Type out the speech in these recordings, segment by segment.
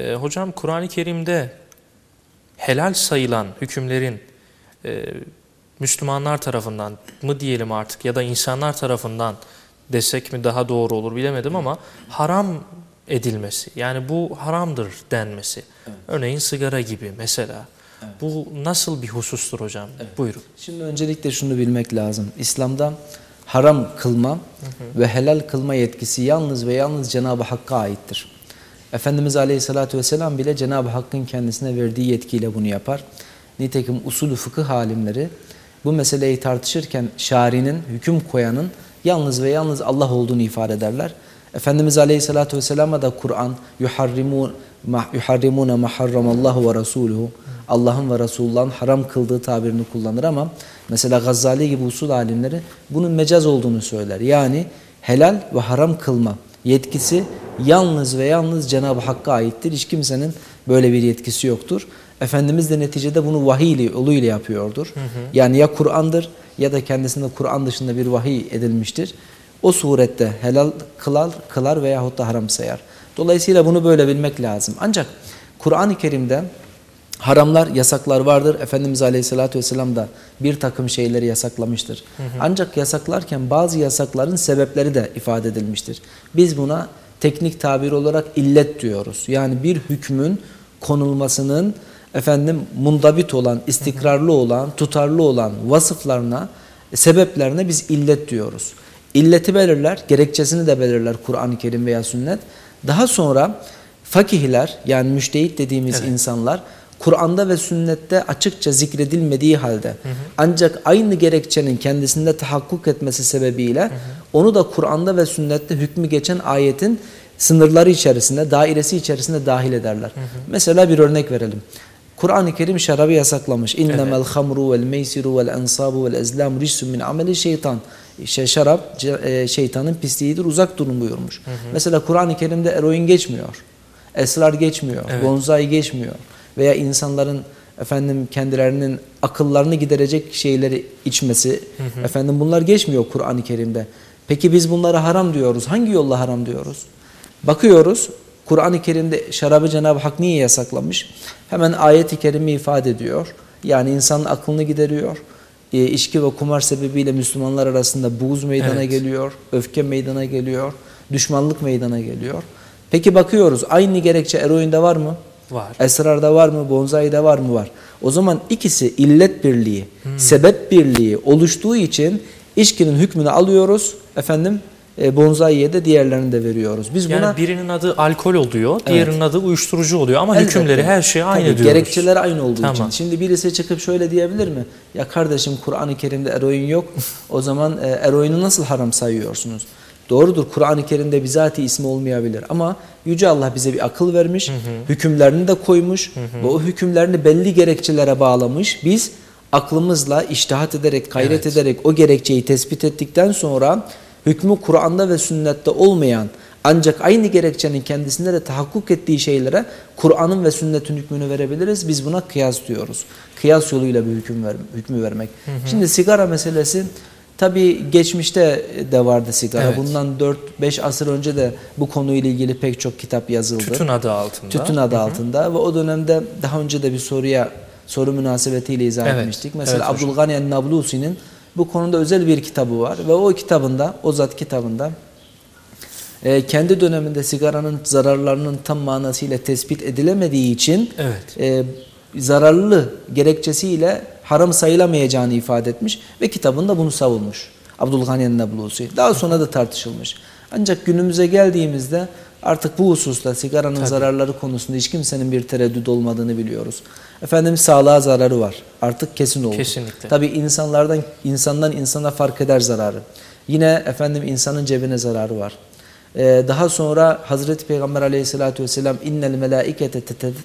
E, hocam Kur'an-ı Kerim'de helal sayılan hükümlerin e, Müslümanlar tarafından mı diyelim artık ya da insanlar tarafından desek mi daha doğru olur bilemedim ama haram edilmesi yani bu haramdır denmesi. Evet. Örneğin sigara gibi mesela. Evet. Bu nasıl bir husustur hocam? Evet. Buyurun. Şimdi öncelikle şunu bilmek lazım. İslam'da haram kılma hı hı. ve helal kılma yetkisi yalnız ve yalnız Cenab-ı Hakk'a aittir. Efendimiz Aleyhisselatü Vesselam bile Cenab-ı Hakk'ın kendisine verdiği yetkiyle bunu yapar. Nitekim usulü fıkıh alimleri bu meseleyi tartışırken şarinin, hüküm koyanın yalnız ve yalnız Allah olduğunu ifade ederler. Efendimiz Aleyhisselatü Vesselam'a da Kur'an yuharrimune ma harramallahu ve rasuluhu Allah'ın ve Resulullah'ın haram kıldığı tabirini kullanır ama mesela Gazali gibi usul alimleri bunun mecaz olduğunu söyler. Yani helal ve haram kılma yetkisi yalnız ve yalnız Cenab-ı Hakk'a aittir. Hiç kimsenin böyle bir yetkisi yoktur. Efendimiz de neticede bunu vahiy ile, yoluyla yapıyordur. Hı hı. Yani ya Kur'an'dır ya da kendisinde Kur'an dışında bir vahiy edilmiştir. O surette helal kılar, kılar veyahut da haram sayar. Dolayısıyla bunu böyle bilmek lazım. Ancak Kur'an-ı Kerim'de haramlar, yasaklar vardır. Efendimiz Aleyhisselatü Vesselam da bir takım şeyleri yasaklamıştır. Hı hı. Ancak yasaklarken bazı yasakların sebepleri de ifade edilmiştir. Biz buna teknik tabir olarak illet diyoruz. Yani bir hükmün konulmasının efendim mundabit olan, istikrarlı olan, tutarlı olan vasıflarına, sebeplerine biz illet diyoruz. İlleti belirler, gerekçesini de belirler Kur'an-ı Kerim veya sünnet. Daha sonra fakihler yani müştehit dediğimiz evet. insanlar Kur'an'da ve sünnette açıkça zikredilmediği halde hı hı. ancak aynı gerekçenin kendisinde tahakkuk etmesi sebebiyle hı hı. onu da Kur'an'da ve sünnette hükmü geçen ayetin sınırları içerisinde, dairesi içerisinde dahil ederler. Hı hı. Mesela bir örnek verelim. Kur'an-ı Kerim şarabı yasaklamış. İnnemel evet. hamru vel meysiru vel ensabu vel ezlam min ameli şeytan. İşte şarap e, şeytanın pisliğidir uzak durun buyurmuş. Hı hı. Mesela Kur'an-ı Kerim'de eroin geçmiyor. Esrar geçmiyor. Evet. Bonzai geçmiyor. Veya insanların efendim kendilerinin akıllarını giderecek şeyleri içmesi. Hı hı. Efendim bunlar geçmiyor Kur'an-ı Kerim'de. Peki biz bunlara haram diyoruz. Hangi yolla haram diyoruz? Bakıyoruz Kur'an-ı Kerim'de şarabı Cenab-ı Hak niye yasaklamış? Hemen ayet-i kerime ifade ediyor. Yani insanın aklını gideriyor. E, içki ve kumar sebebiyle Müslümanlar arasında buğz meydana evet. geliyor, öfke meydana geliyor, düşmanlık meydana geliyor. Peki bakıyoruz aynı gerekçe eroinde var mı? Var. Esrarda var mı? Bonzai'de var mı? Var. O zaman ikisi illet birliği, hmm. sebep birliği oluştuğu için içkinin hükmünü alıyoruz. Efendim e, bonzaiye de diğerlerini de veriyoruz. Biz yani buna birinin adı alkol oluyor, diğerinin evet. adı uyuşturucu oluyor ama Elbette. hükümleri her şey aynı Tabii, diyoruz. Gerekçeleri aynı olduğu tamam. için. Şimdi birisi çıkıp şöyle diyebilir mi? Ya kardeşim Kur'an-ı Kerim'de eroin yok. o zaman e, eroini nasıl haram sayıyorsunuz? Doğrudur Kur'an-ı Kerim'de bizatihi ismi olmayabilir ama Yüce Allah bize bir akıl vermiş, hı hı. hükümlerini de koymuş hı hı. ve o hükümlerini belli gerekçelere bağlamış. Biz aklımızla iştihat ederek, gayret evet. ederek o gerekçeyi tespit ettikten sonra hükmü Kur'an'da ve sünnette olmayan ancak aynı gerekçenin kendisinde de tahakkuk ettiği şeylere Kur'an'ın ve sünnetin hükmünü verebiliriz. Biz buna kıyas diyoruz. Kıyas yoluyla bir hüküm ver, hükmü vermek. Hı hı. Şimdi sigara meselesi tabi geçmişte de vardı sigara. Evet. Bundan 4-5 asır önce de bu konuyla ilgili pek çok kitap yazıldı. Tütün adı altında. Tütün adı hı hı. altında ve o dönemde daha önce de bir soruya soru münasebetiyle izah evet. etmiştik. Mesela evet, Abdülgani el-Nablusi'nin bu konuda özel bir kitabı var ve o kitabında, o zat kitabında e, kendi döneminde sigaranın zararlarının tam manasıyla tespit edilemediği için evet. e, zararlı gerekçesiyle haram sayılamayacağını ifade etmiş ve kitabında bunu savunmuş. Abdülgani Nablusi. Daha sonra da tartışılmış. Ancak günümüze geldiğimizde artık bu hususta sigaranın Tabii. zararları konusunda hiç kimsenin bir tereddüt olmadığını biliyoruz. Efendim sağlığa zararı var. Artık kesin oldu. Kesinlikle. Tabi insanlardan insandan insana fark eder zararı. Yine efendim insanın cebine zararı var. Ee, daha sonra Hazreti Peygamber aleyhissalatü vesselam innel melaikete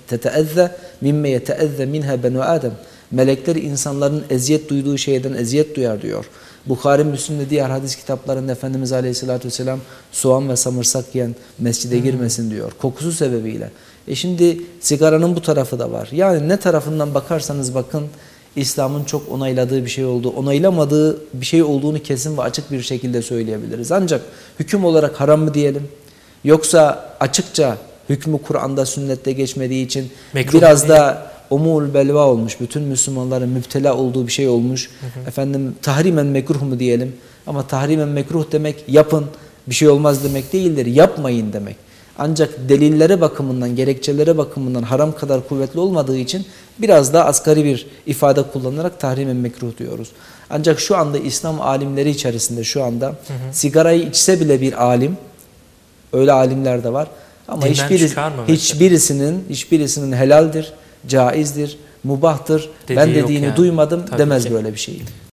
teteezze mimme yeteezze minha benu adem. Melekler insanların eziyet duyduğu şeyden eziyet duyar diyor. Bukhari Müslim'de diğer hadis kitaplarında Efendimiz Aleyhisselatü Vesselam soğan ve samırsak yiyen mescide girmesin diyor. Kokusu sebebiyle. E şimdi sigaranın bu tarafı da var. Yani ne tarafından bakarsanız bakın İslam'ın çok onayladığı bir şey oldu. Onaylamadığı bir şey olduğunu kesin ve açık bir şekilde söyleyebiliriz. Ancak hüküm olarak haram mı diyelim? Yoksa açıkça hükmü Kur'an'da sünnette geçmediği için Mekruh biraz da umul belva olmuş. Bütün Müslümanların müptela olduğu bir şey olmuş. Efendim tahrimen mekruh mu diyelim? Ama tahrimen mekruh demek yapın bir şey olmaz demek değildir. Yapmayın demek. Ancak delillere bakımından, gerekçelere bakımından haram kadar kuvvetli olmadığı için biraz daha asgari bir ifade kullanarak tahrimen mekruh diyoruz. Ancak şu anda İslam alimleri içerisinde şu anda sigarayı içse bile bir alim, öyle alimler de var. Ama Dinden hiçbiri, çıkar mı mesela? hiçbirisinin, hiçbirisinin helaldir, caizdir, mubahtır, ben Dediği yok dediğini yani. duymadım Tabii demez ki. böyle bir şeyi.